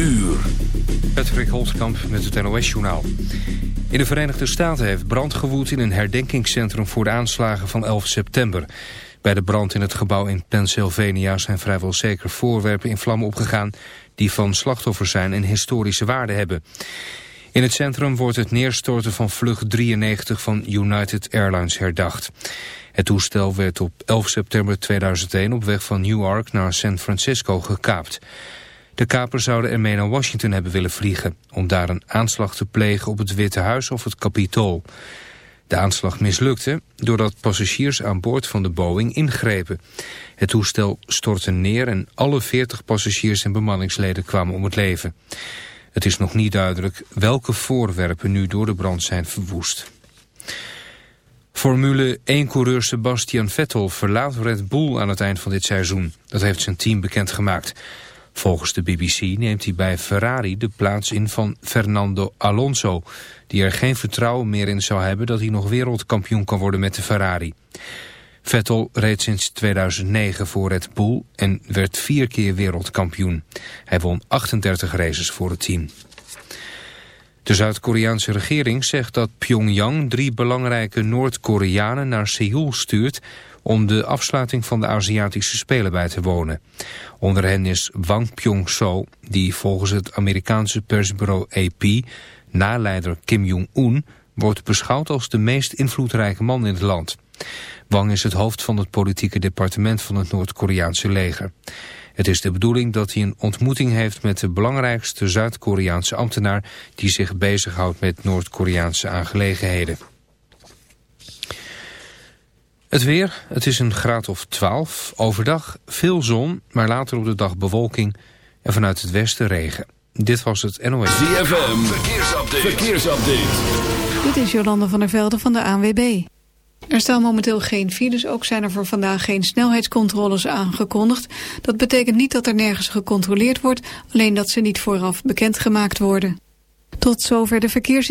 uur. Patrick Holtkamp met het NOS-journaal. In de Verenigde Staten heeft brand gewoed in een herdenkingscentrum voor de aanslagen van 11 september. Bij de brand in het gebouw in Pennsylvania zijn vrijwel zeker voorwerpen in vlammen opgegaan... die van slachtoffers zijn en historische waarde hebben. In het centrum wordt het neerstorten van vlucht 93 van United Airlines herdacht. Het toestel werd op 11 september 2001 op weg van Newark naar San Francisco gekaapt. De kapers zouden ermee naar Washington hebben willen vliegen... om daar een aanslag te plegen op het Witte Huis of het Capitool. De aanslag mislukte doordat passagiers aan boord van de Boeing ingrepen. Het toestel stortte neer en alle 40 passagiers en bemanningsleden kwamen om het leven. Het is nog niet duidelijk welke voorwerpen nu door de brand zijn verwoest. Formule 1-coureur Sebastian Vettel verlaat Red Bull aan het eind van dit seizoen. Dat heeft zijn team bekendgemaakt. Volgens de BBC neemt hij bij Ferrari de plaats in van Fernando Alonso... die er geen vertrouwen meer in zou hebben dat hij nog wereldkampioen kan worden met de Ferrari. Vettel reed sinds 2009 voor Red Bull en werd vier keer wereldkampioen. Hij won 38 races voor het team. De Zuid-Koreaanse regering zegt dat Pyongyang drie belangrijke Noord-Koreanen naar Seoul stuurt om de afsluiting van de Aziatische Spelen bij te wonen. Onder hen is Wang Pyong-so, die volgens het Amerikaanse persbureau AP, naleider Kim Jong-un, wordt beschouwd als de meest invloedrijke man in het land. Wang is het hoofd van het politieke departement van het Noord-Koreaanse leger. Het is de bedoeling dat hij een ontmoeting heeft met de belangrijkste Zuid-Koreaanse ambtenaar die zich bezighoudt met Noord-Koreaanse aangelegenheden. Het weer, het is een graad of 12. Overdag veel zon, maar later op de dag bewolking en vanuit het westen regen. Dit was het NOS. ZFM, verkeersupdate. verkeersupdate. Dit is Jolande van der Velde van de ANWB. Er staan momenteel geen files, ook zijn er voor vandaag geen snelheidscontroles aangekondigd. Dat betekent niet dat er nergens gecontroleerd wordt, alleen dat ze niet vooraf bekendgemaakt worden. Tot zover de verkeers...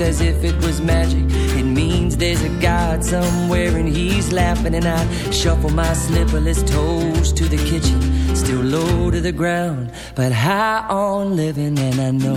As if it was magic. It means there's a God somewhere and he's laughing, and I shuffle my slipperless toes to the kitchen, still low to the ground, but high on living, and I know,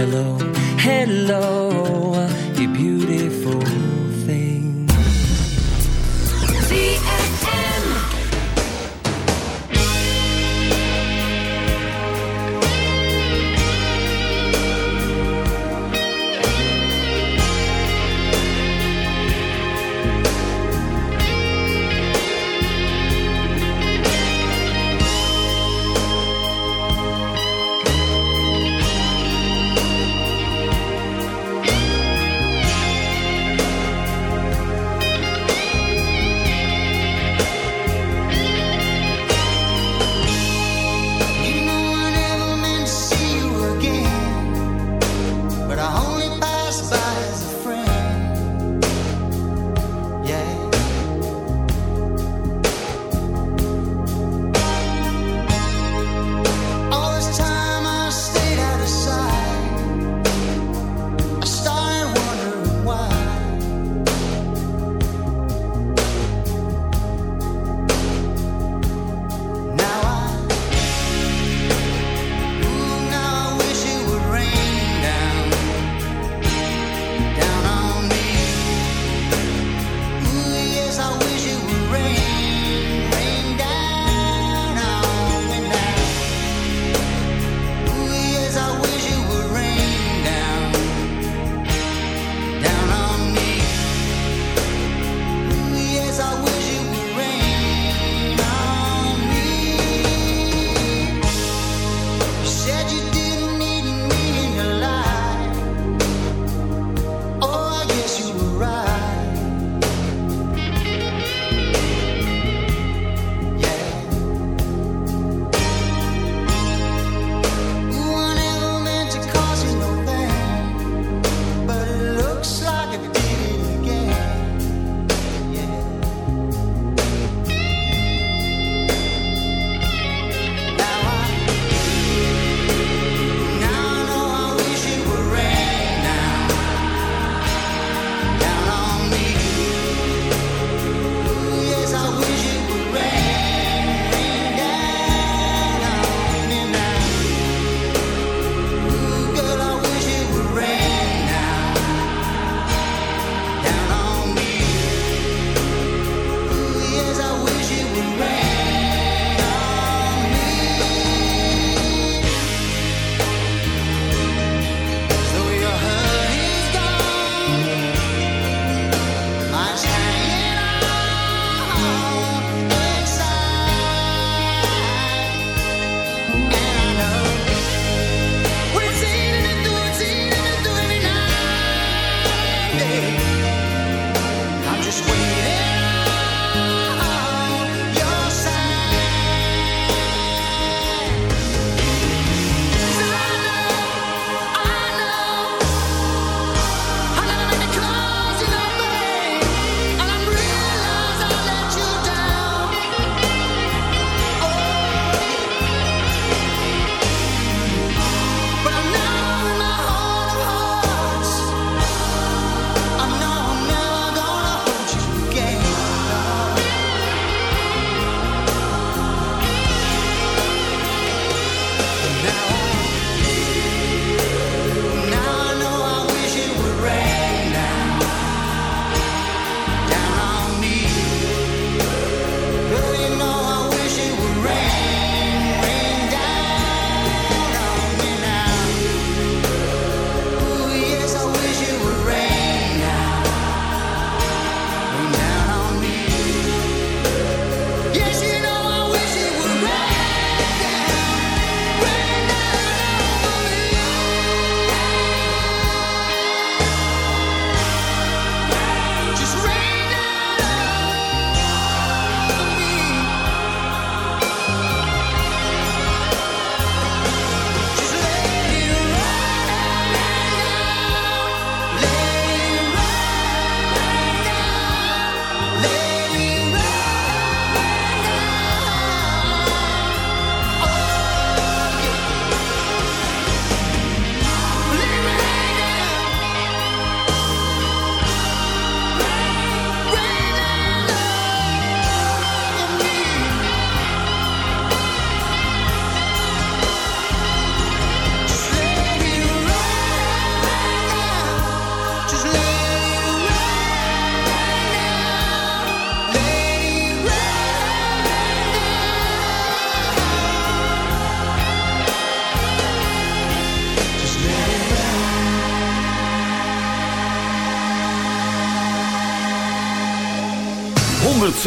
Hello, hello, you're beautiful.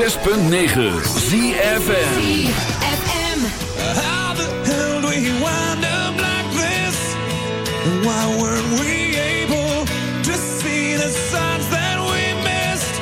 106.9 this? Why weren't we able to see the signs that we missed?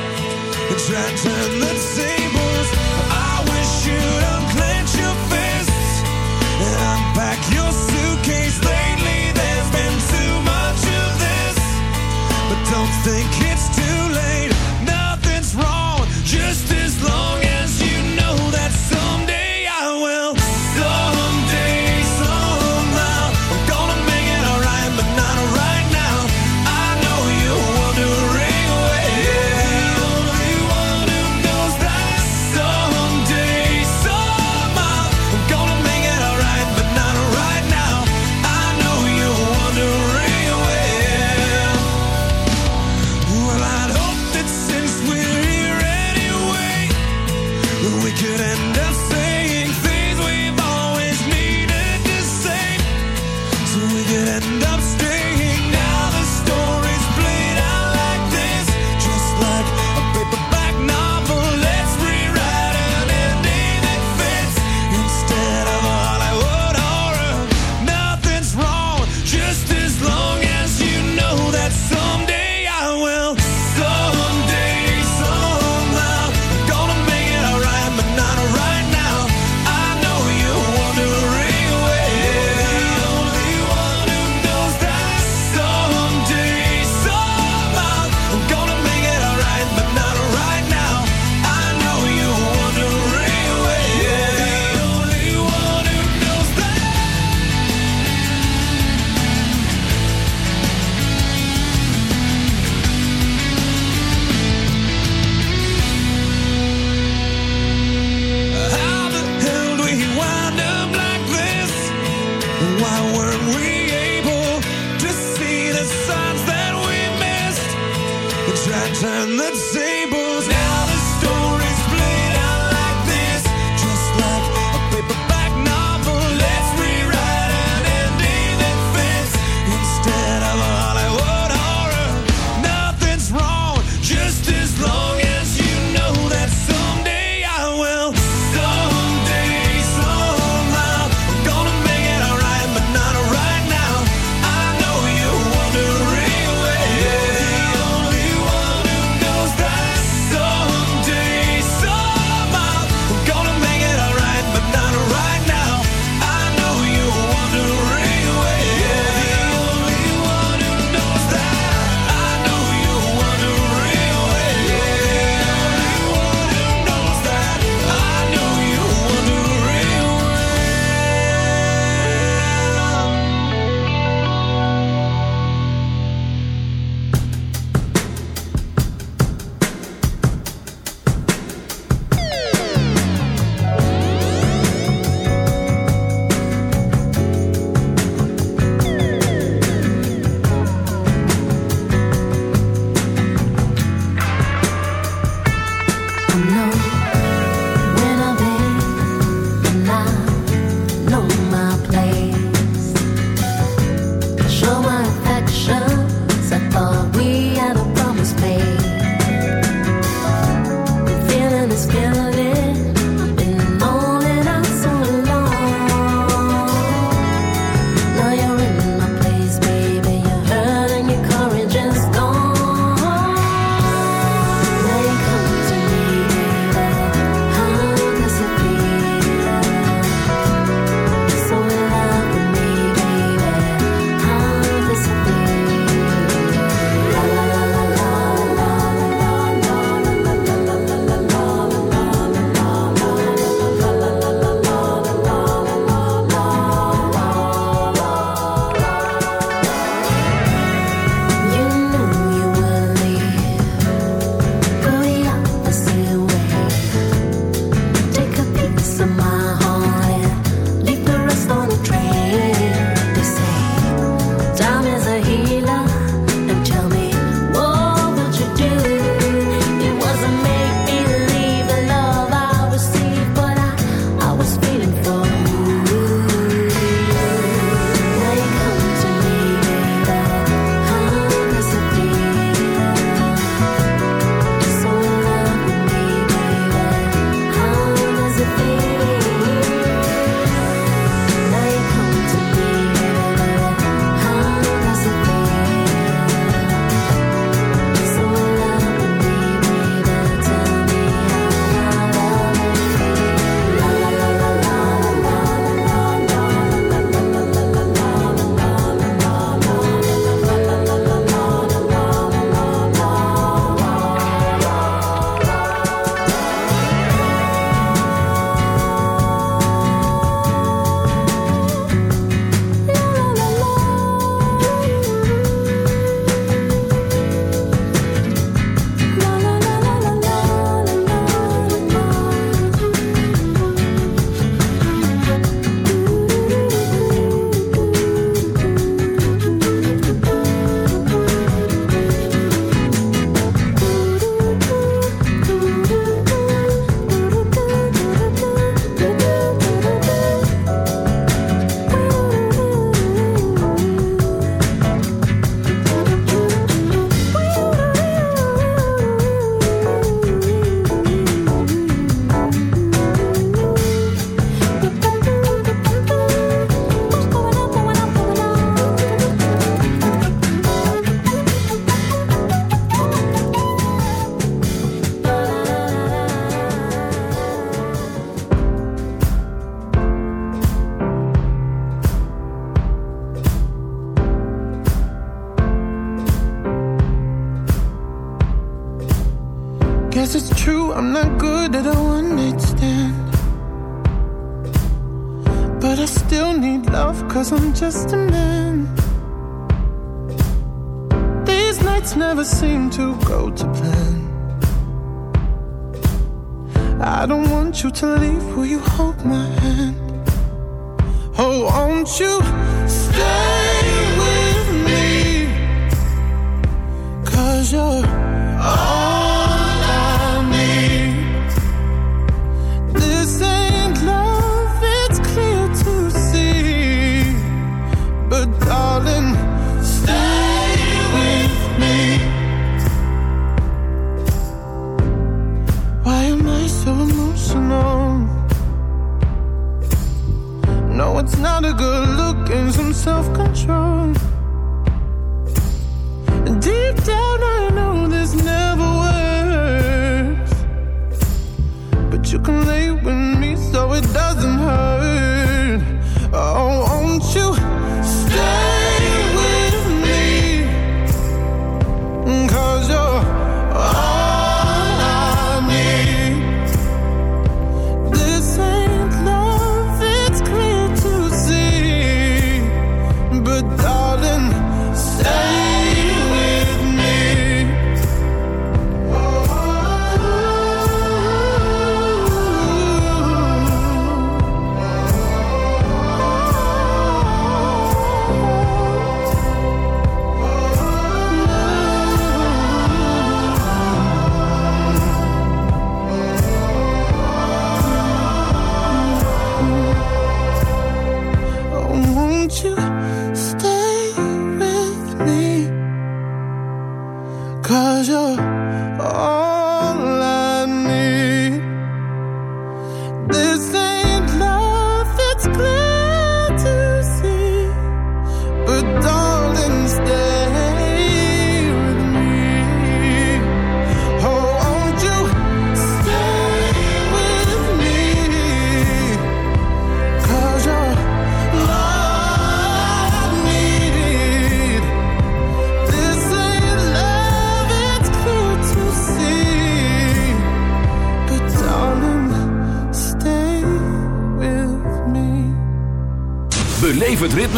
turn the tables? Now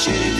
shit.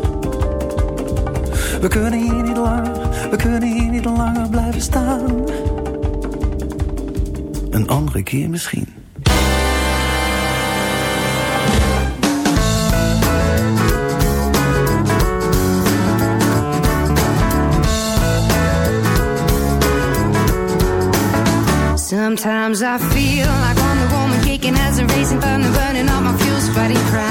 We kunnen hier niet langer, we kunnen hier niet langer blijven staan. Een andere keer misschien. Sometimes I feel like I'm the woman kicking as a racing thunder, burning all my fuels, fighting crime.